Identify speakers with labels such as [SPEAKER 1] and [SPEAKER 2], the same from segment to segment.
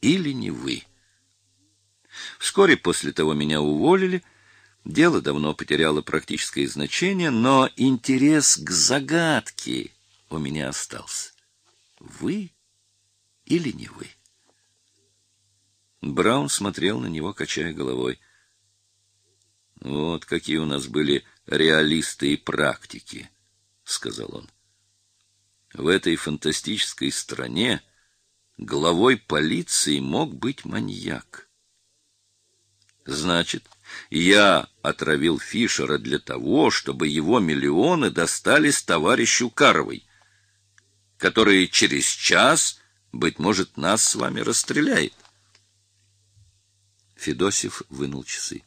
[SPEAKER 1] или не вы. Вскоре после того меня уволили. Дело давно потеряло практическое значение, но интерес к загадке у меня остался. Вы или не вы? Браун смотрел на него, качая головой. Вот какие у нас были реалисты и практики, сказал он. В этой фантастической стране главой полиции мог быть маньяк. Значит, я отравил Фишера для того, чтобы его миллионы достались товарищу Каровой, который через час, быть может, нас с вами расстреляет. Федосев вынул часы.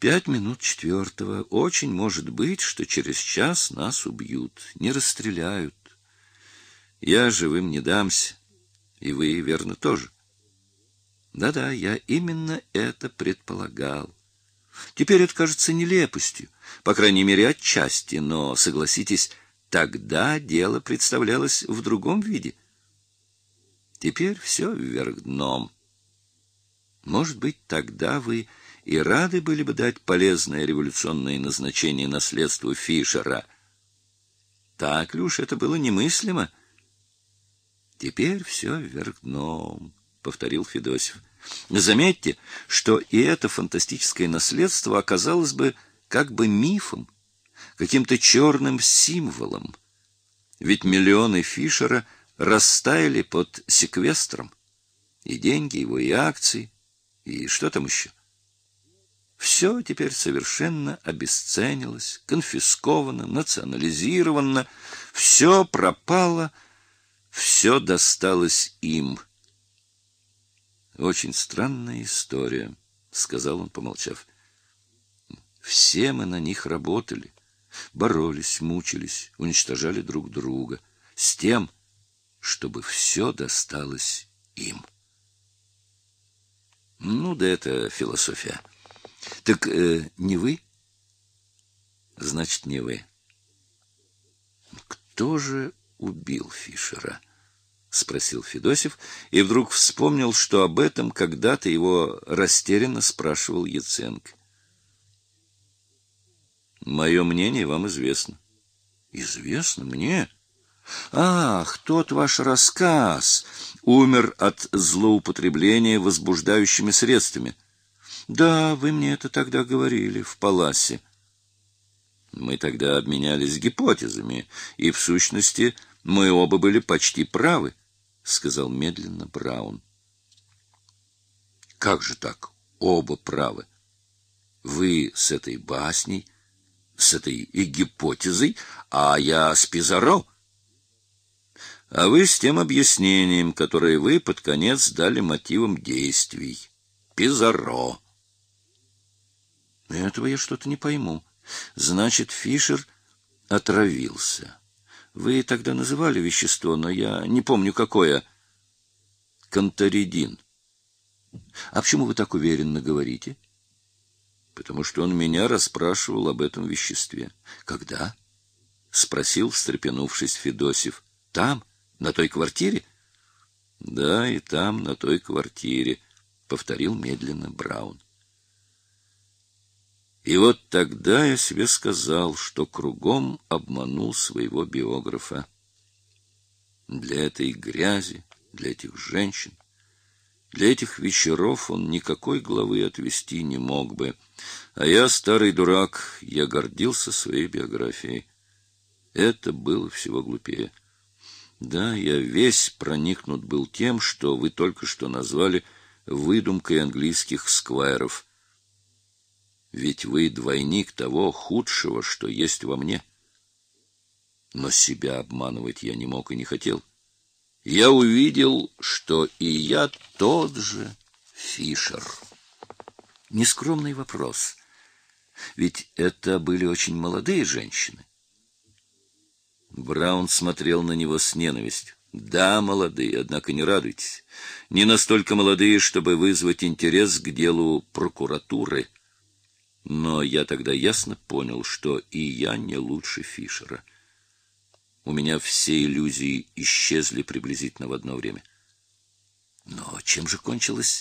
[SPEAKER 1] Пять минут четвертого. Очень может быть, что через час нас убьют, не расстреляют. Я живым не дамся, и вы, верно, тоже. Да-да, я именно это предполагал. Теперь это кажется нелепостью, по крайней мере, отчасти, но, согласитесь, тогда дело представлялось в другом виде. Теперь все вверх дном. Может быть, тогда вы и рады были бы дать полезное революционное назначение наследству Фишера. Так ли это было немыслимо? Теперь все вверх дном, повторил Федосев. Заметьте, что и это фантастическое наследство оказалось бы как бы мифом, каким-то черным символом. Ведь миллионы Фишера растаяли под секвестром, и деньги его, и акции, и что там еще? Все теперь совершенно обесценилось, конфисковано, национализировано, все пропало, все досталось им — очень странная история, сказал он, помолчав. Все мы на них работали, боролись, мучились, уничтожали друг друга с тем, чтобы все досталось им. Ну да это философия. Так э, не вы? Значит, не вы. Кто же убил Фишера? — спросил Федосев, и вдруг вспомнил, что об этом когда-то его растерянно спрашивал Яценко. «Мое мнение вам известно». «Известно мне?» «Ах, тот ваш рассказ! Умер от злоупотребления возбуждающими средствами. Да, вы мне это тогда говорили в Паласе. Мы тогда обменялись гипотезами, и, в сущности, мы оба были почти правы сказал медленно Браун. Как же так? Оба правы. Вы с этой басней, с этой и гипотезой, а я с Пизаро. А вы с тем объяснением, которое вы под конец дали мотивам действий. Пизаро. Этого я что-то не пойму. Значит, Фишер отравился. Вы тогда называли вещество, но я не помню какое. Канторидин. А почему вы так уверенно говорите? Потому что он меня расспрашивал об этом веществе. Когда? спросил, встрепенувшись Федосев. Там, на той квартире? Да, и там, на той квартире, повторил медленно Браун. И вот тогда я себе сказал, что кругом обманул своего биографа. Для этой грязи, для этих женщин, для этих вечеров он никакой главы отвести не мог бы. А я, старый дурак, я гордился своей биографией. Это было всего глупее. Да, я весь проникнут был тем, что вы только что назвали выдумкой английских сквайров — ведь вы двойник того худшего, что есть во мне. Но себя обманывать я не мог и не хотел. Я увидел, что и я тот же Фишер. Нескромный вопрос. Ведь это были очень молодые женщины. Браун смотрел на него с ненавистью. Да, молодые, однако не радуйтесь. Не настолько молодые, чтобы вызвать интерес к делу прокуратуры. Но я тогда ясно понял, что и я не лучше Фишера. У меня все иллюзии исчезли приблизительно в одно время. чем же кончилась